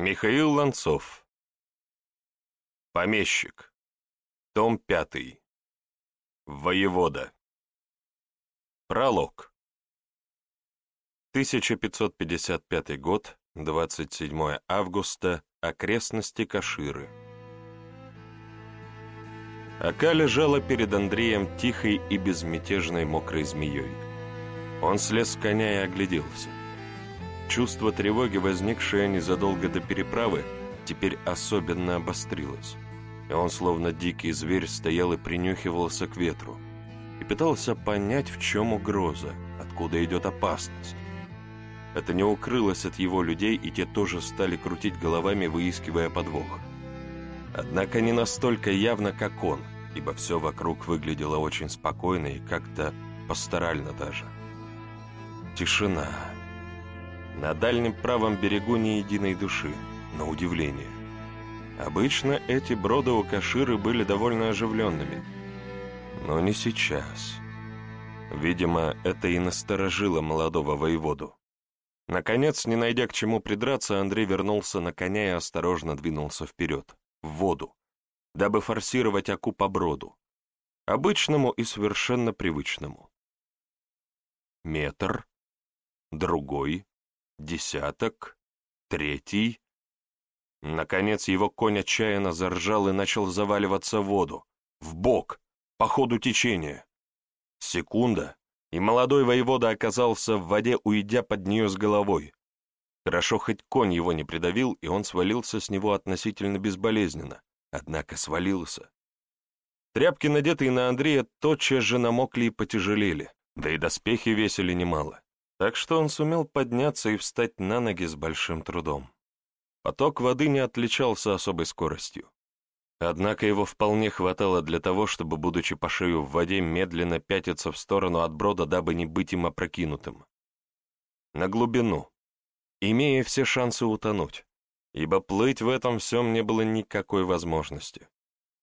Михаил Ланцов. Помещик. Том 5. Воевода. Пролог. 1555 год, 27 августа, окрестности Каширы. Ака лежала перед Андреем тихой и безмятежной мокрой змеей. Он слез с коня и огляделся. Чувство тревоги, возникшее незадолго до переправы, теперь особенно обострилось. И он, словно дикий зверь, стоял и принюхивался к ветру. И пытался понять, в чем угроза, откуда идет опасность. Это не укрылось от его людей, и те тоже стали крутить головами, выискивая подвох. Однако не настолько явно, как он, ибо все вокруг выглядело очень спокойно и как-то пасторально даже. Тишина. На дальнем правом берегу ни единой души, на удивление. Обычно эти броды у Каширы были довольно оживленными. Но не сейчас. Видимо, это и насторожило молодого воеводу. Наконец, не найдя к чему придраться, Андрей вернулся на коня и осторожно двинулся вперед, в воду, дабы форсировать Аку по броду, обычному и совершенно привычному. Метр, другой, десяток, третий. Наконец его конь отчаянно заржал и начал заваливаться в воду, в бок, по ходу течения. Секунда, и молодой воевода оказался в воде, уйдя под нее с головой. Хорошо, хоть конь его не придавил, и он свалился с него относительно безболезненно, однако свалился. Тряпки, надетые на Андрея, тотчас же намокли и потяжелели, да и доспехи весили немало так что он сумел подняться и встать на ноги с большим трудом. Поток воды не отличался особой скоростью. Однако его вполне хватало для того, чтобы, будучи по шею в воде, медленно пятиться в сторону от брода, дабы не быть им опрокинутым. На глубину, имея все шансы утонуть, ибо плыть в этом всем не было никакой возможности.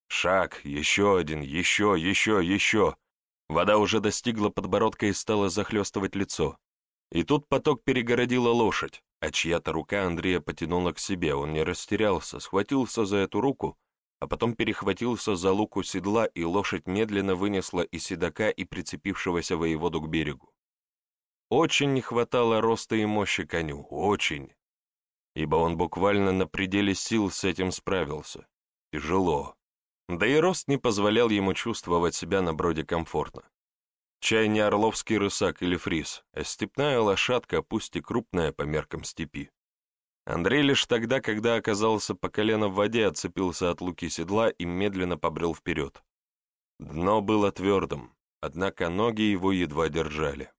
Шаг, еще один, еще, еще, еще. Вода уже достигла подбородка и стала захлестывать лицо. И тут поток перегородила лошадь, а чья-то рука Андрея потянула к себе. Он не растерялся, схватился за эту руку, а потом перехватился за луку седла, и лошадь медленно вынесла и седока, и прицепившегося воеводу к берегу. Очень не хватало роста и мощи коню, очень. Ибо он буквально на пределе сил с этим справился. Тяжело. Да и рост не позволял ему чувствовать себя на броде комфортно. Чай не орловский рысак или фриз, а степная лошадка, пусть и крупная по меркам степи. Андрей лишь тогда, когда оказался по колено в воде, отцепился от луки седла и медленно побрел вперед. Дно было твердым, однако ноги его едва держали.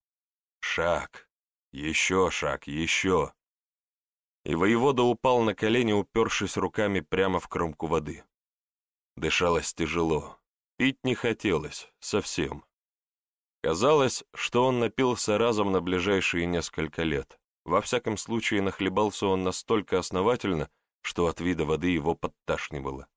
Шаг, еще шаг, еще. И воевода упал на колени, упершись руками прямо в кромку воды. Дышалось тяжело, пить не хотелось, совсем. Казалось, что он напился разом на ближайшие несколько лет. Во всяком случае, нахлебался он настолько основательно, что от вида воды его подташнивало.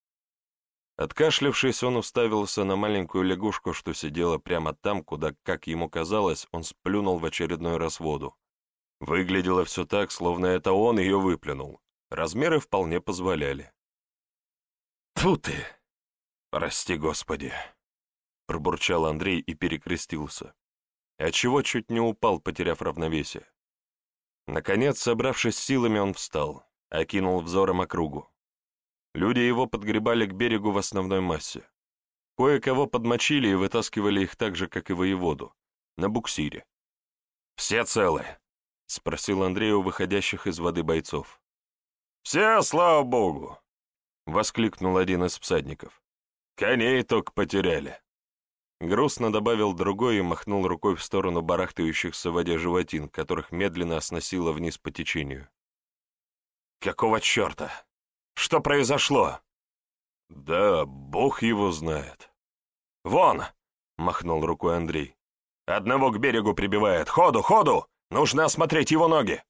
Откашлявшись, он уставился на маленькую лягушку, что сидела прямо там, куда, как ему казалось, он сплюнул в очередной раз воду. Выглядело все так, словно это он ее выплюнул. Размеры вполне позволяли. «Фу ты! Прости, Господи!» Пробурчал Андрей и перекрестился, отчего чуть не упал, потеряв равновесие. Наконец, собравшись силами, он встал, окинул взором округу. Люди его подгребали к берегу в основной массе. Кое-кого подмочили и вытаскивали их так же, как и воеводу, на буксире. «Все целы?» — спросил Андрей у выходящих из воды бойцов. «Все, слава богу!» — воскликнул один из всадников. «Коней только потеряли». Грустно добавил другой и махнул рукой в сторону барахтающихся в воде животин, которых медленно сносило вниз по течению. «Какого черта? Что произошло?» «Да, бог его знает». «Вон!» — махнул рукой Андрей. «Одного к берегу прибивает. Ходу, ходу! Нужно осмотреть его ноги!»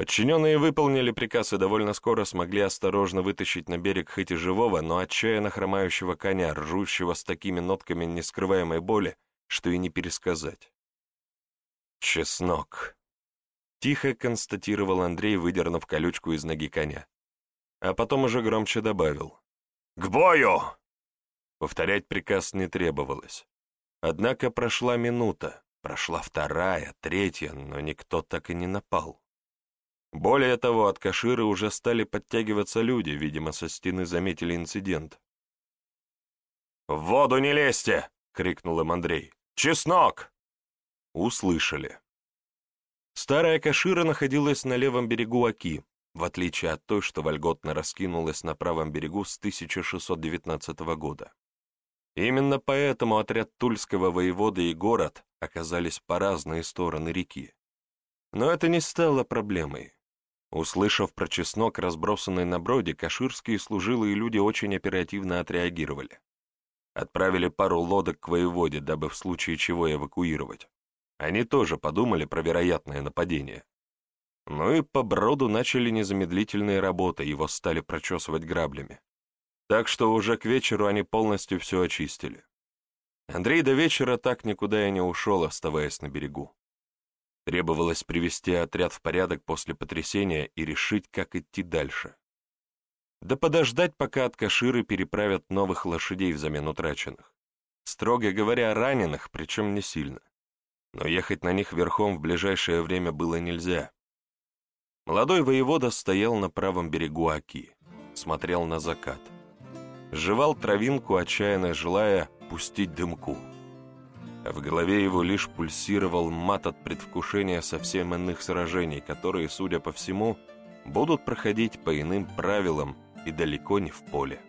Подчиненные выполнили приказ и довольно скоро смогли осторожно вытащить на берег хоть и живого, но отчаянно хромающего коня, ржущего с такими нотками нескрываемой боли, что и не пересказать. «Чеснок», — тихо констатировал Андрей, выдернув колючку из ноги коня. а потом уже громче добавил. «К бою!» Повторять приказ не требовалось. Однако прошла минута, прошла вторая, третья, но никто так и не напал. Более того, от Каширы уже стали подтягиваться люди, видимо, со стены заметили инцидент. «В воду не лезьте!» — крикнул им Андрей. «Чеснок!» Услышали. Старая Кашира находилась на левом берегу Аки, в отличие от той, что вольготно раскинулась на правом берегу с 1619 года. Именно поэтому отряд Тульского воевода и город оказались по разные стороны реки. Но это не стало проблемой. Услышав про чеснок, разбросанный на броде, каширские служилые люди очень оперативно отреагировали. Отправили пару лодок к воеводе, дабы в случае чего эвакуировать. Они тоже подумали про вероятное нападение. Ну и по броду начали незамедлительные работы, его стали прочесывать граблями. Так что уже к вечеру они полностью все очистили. Андрей до вечера так никуда и не ушел, оставаясь на берегу. Требовалось привести отряд в порядок после потрясения и решить, как идти дальше. Да подождать, пока от Каширы переправят новых лошадей взамен утраченных. Строго говоря, раненых, причем не сильно. Но ехать на них верхом в ближайшее время было нельзя. Молодой воевода стоял на правом берегу Аки, смотрел на закат. Жевал травинку, отчаянно желая пустить дымку в голове его лишь пульсировал мат от предвкушения совсем иных сражений, которые, судя по всему, будут проходить по иным правилам и далеко не в поле.